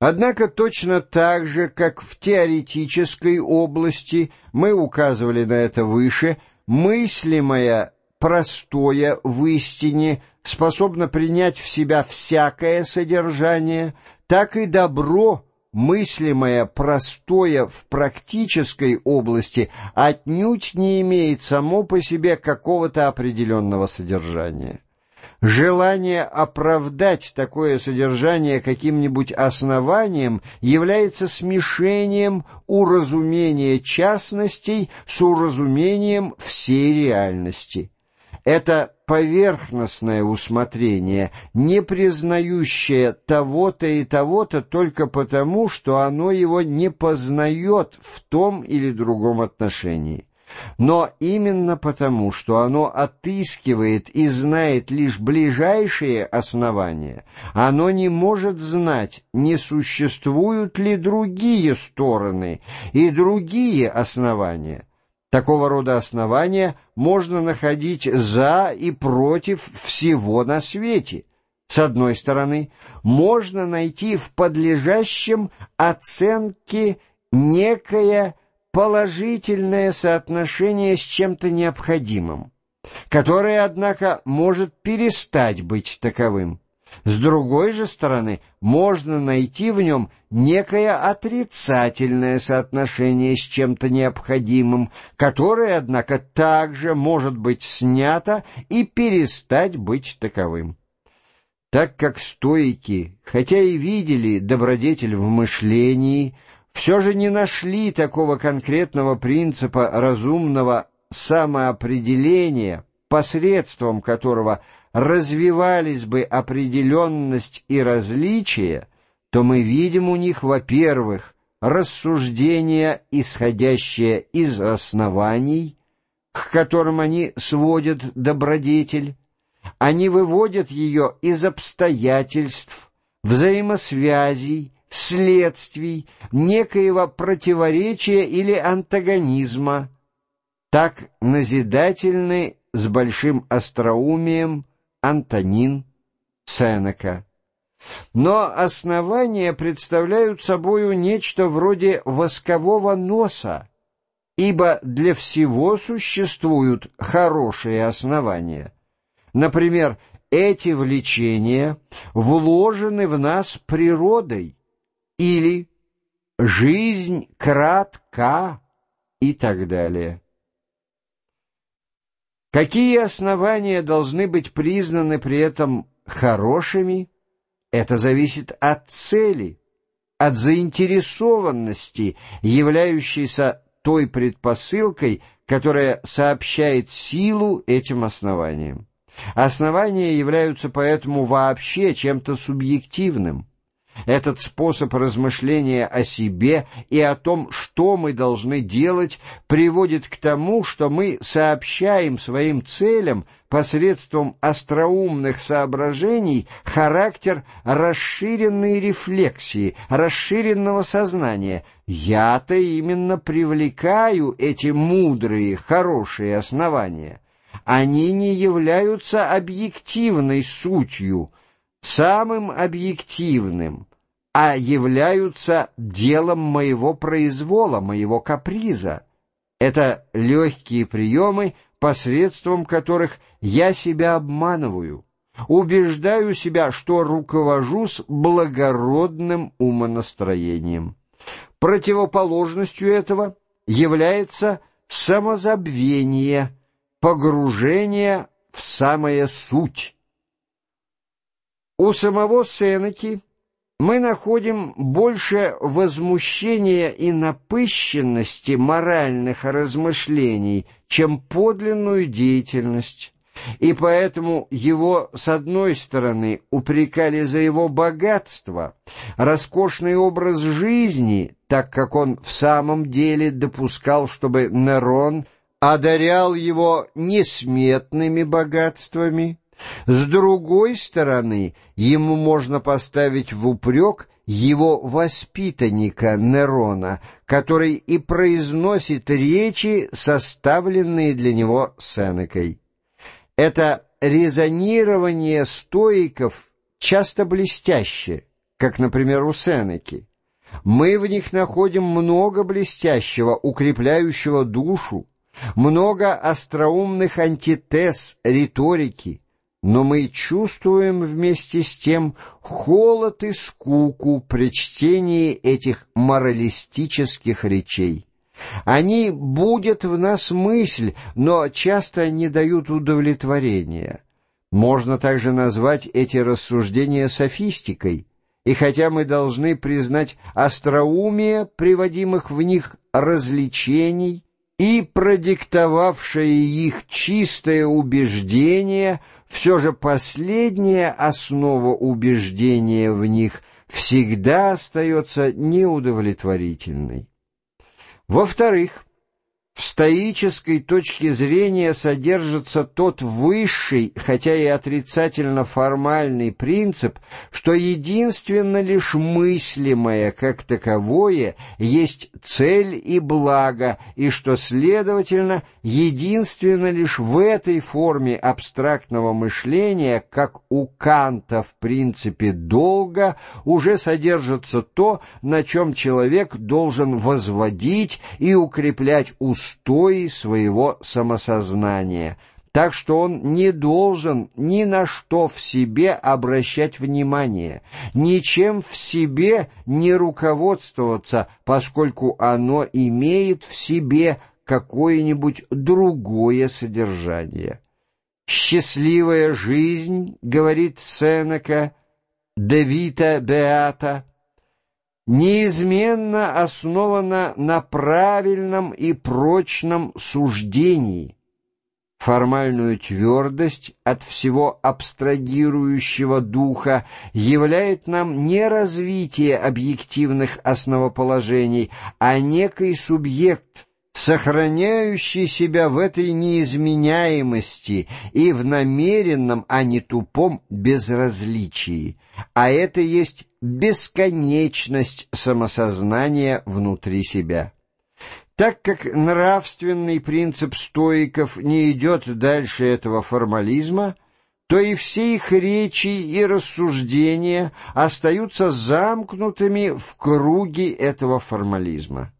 Однако точно так же, как в теоретической области, мы указывали на это выше, мыслимое простое в истине способно принять в себя всякое содержание, так и добро, мыслимое простое в практической области, отнюдь не имеет само по себе какого-то определенного содержания. Желание оправдать такое содержание каким-нибудь основанием является смешением уразумения частностей с уразумением всей реальности. Это поверхностное усмотрение, не признающее того-то и того-то только потому, что оно его не познает в том или другом отношении. Но именно потому, что оно отыскивает и знает лишь ближайшие основания, оно не может знать, не существуют ли другие стороны и другие основания. Такого рода основания можно находить за и против всего на свете. С одной стороны, можно найти в подлежащем оценке некое положительное соотношение с чем-то необходимым, которое, однако, может перестать быть таковым. С другой же стороны, можно найти в нем некое отрицательное соотношение с чем-то необходимым, которое, однако, также может быть снято и перестать быть таковым. Так как стойки, хотя и видели добродетель в мышлении, все же не нашли такого конкретного принципа разумного самоопределения, посредством которого развивались бы определенность и различие, то мы видим у них, во-первых, рассуждения, исходящие из оснований, к которым они сводят добродетель, они выводят ее из обстоятельств, взаимосвязей, следствий, некоего противоречия или антагонизма, так назидательны с большим остроумием Антонин Сенека. Но основания представляют собою нечто вроде воскового носа, ибо для всего существуют хорошие основания. Например, эти влечения вложены в нас природой, или «жизнь кратка» и так далее. Какие основания должны быть признаны при этом хорошими, это зависит от цели, от заинтересованности, являющейся той предпосылкой, которая сообщает силу этим основаниям. Основания являются поэтому вообще чем-то субъективным. Этот способ размышления о себе и о том, что мы должны делать, приводит к тому, что мы сообщаем своим целям посредством остроумных соображений характер расширенной рефлексии, расширенного сознания. Я-то именно привлекаю эти мудрые, хорошие основания. Они не являются объективной сутью, самым объективным, а являются делом моего произвола, моего каприза. Это легкие приемы, посредством которых я себя обманываю, убеждаю себя, что руковожусь благородным умонастроением. Противоположностью этого является самозабвение, погружение в самая суть. У самого Сенеки мы находим больше возмущения и напыщенности моральных размышлений, чем подлинную деятельность. И поэтому его, с одной стороны, упрекали за его богатство, роскошный образ жизни, так как он в самом деле допускал, чтобы Нерон одарял его несметными богатствами, с другой стороны, ему можно поставить в упрек его воспитанника Нерона, который и произносит речи, составленные для него Сенекой. Это резонирование стоиков часто блестяще, как, например, у Сенеки. Мы в них находим много блестящего, укрепляющего душу, много остроумных антитез, риторики, но мы чувствуем вместе с тем холод и скуку при чтении этих моралистических речей. Они будут в нас мысль, но часто не дают удовлетворения. Можно также назвать эти рассуждения софистикой, и хотя мы должны признать остроумие приводимых в них развлечений и продиктовавшее их чистое убеждение, все же последняя основа убеждения в них всегда остается неудовлетворительной. Во-вторых, в стоической точке зрения содержится тот высший, хотя и отрицательно формальный принцип, что единственно лишь мыслимое как таковое есть цель и благо, и что, следовательно, единственно лишь в этой форме абстрактного мышления, как у Канта в принципе долга, уже содержится то, на чем человек должен возводить и укреплять устои устои своего самосознания, так что он не должен ни на что в себе обращать внимание, ничем в себе не руководствоваться, поскольку оно имеет в себе какое-нибудь другое содержание. «Счастливая жизнь», — говорит Сенека, — «девита беата», неизменно основана на правильном и прочном суждении. Формальную твердость от всего абстрагирующего духа являет нам не развитие объективных основоположений, а некий субъект, сохраняющий себя в этой неизменяемости и в намеренном, а не тупом безразличии. А это есть бесконечность самосознания внутри себя. Так как нравственный принцип стоиков не идет дальше этого формализма, то и все их речи и рассуждения остаются замкнутыми в круге этого формализма.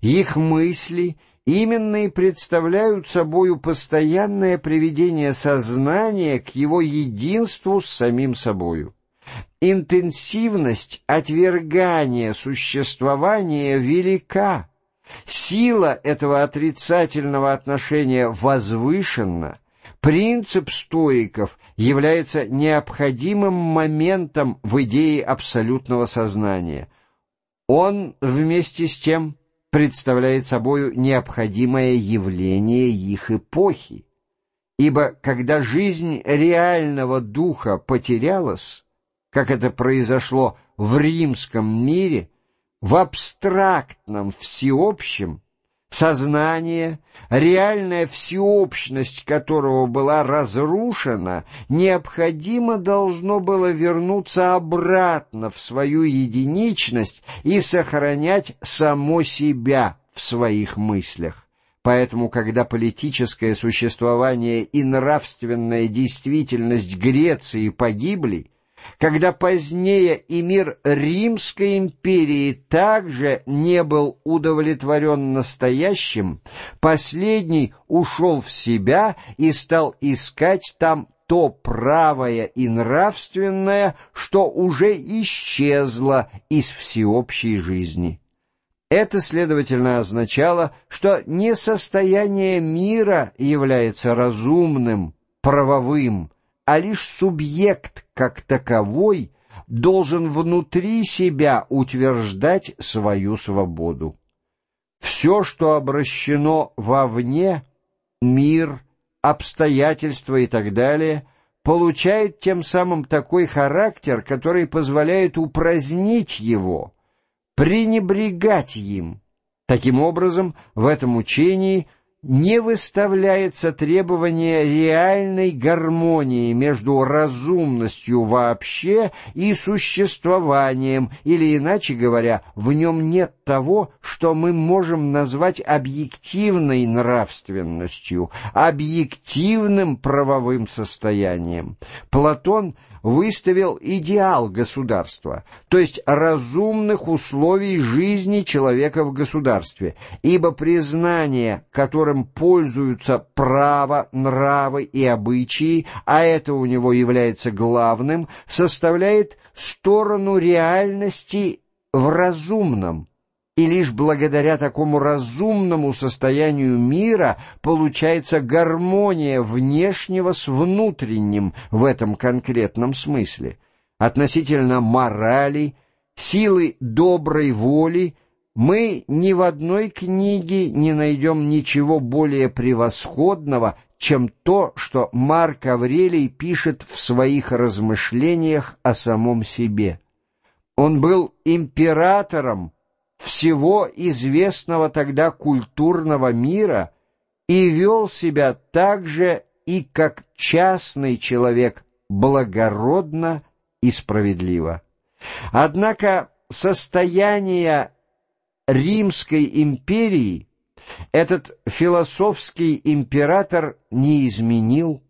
Их мысли именно и представляют собою постоянное приведение сознания к его единству с самим собою. Интенсивность отвергания существования велика. Сила этого отрицательного отношения возвышенна. Принцип стоиков является необходимым моментом в идее абсолютного сознания. Он вместе с тем представляет собою необходимое явление их эпохи. Ибо когда жизнь реального духа потерялась, как это произошло в римском мире, в абстрактном всеобщем, сознание, реальная всеобщность которого была разрушена, необходимо должно было вернуться обратно в свою единичность и сохранять само себя в своих мыслях. Поэтому, когда политическое существование и нравственная действительность Греции погибли, когда позднее и мир Римской империи также не был удовлетворен настоящим, последний ушел в себя и стал искать там то правое и нравственное, что уже исчезло из всеобщей жизни. Это, следовательно, означало, что не состояние мира является разумным, правовым, а лишь субъект как таковой должен внутри себя утверждать свою свободу. Все, что обращено вовне, мир, обстоятельства и так далее, получает тем самым такой характер, который позволяет упразднить его, пренебрегать им. Таким образом, в этом учении – не выставляется требование реальной гармонии между разумностью вообще и существованием, или, иначе говоря, в нем нет того, что мы можем назвать объективной нравственностью, объективным правовым состоянием. Платон выставил идеал государства, то есть разумных условий жизни человека в государстве, ибо признание, которым пользуются право, нравы и обычаи, а это у него является главным, составляет сторону реальности в разумном, и лишь благодаря такому разумному состоянию мира получается гармония внешнего с внутренним в этом конкретном смысле. Относительно морали, силы доброй воли мы ни в одной книге не найдем ничего более превосходного, чем то, что Марк Аврелий пишет в своих размышлениях о самом себе. Он был императором, всего известного тогда культурного мира и вел себя так же и как частный человек благородно и справедливо. Однако состояние Римской империи этот философский император не изменил,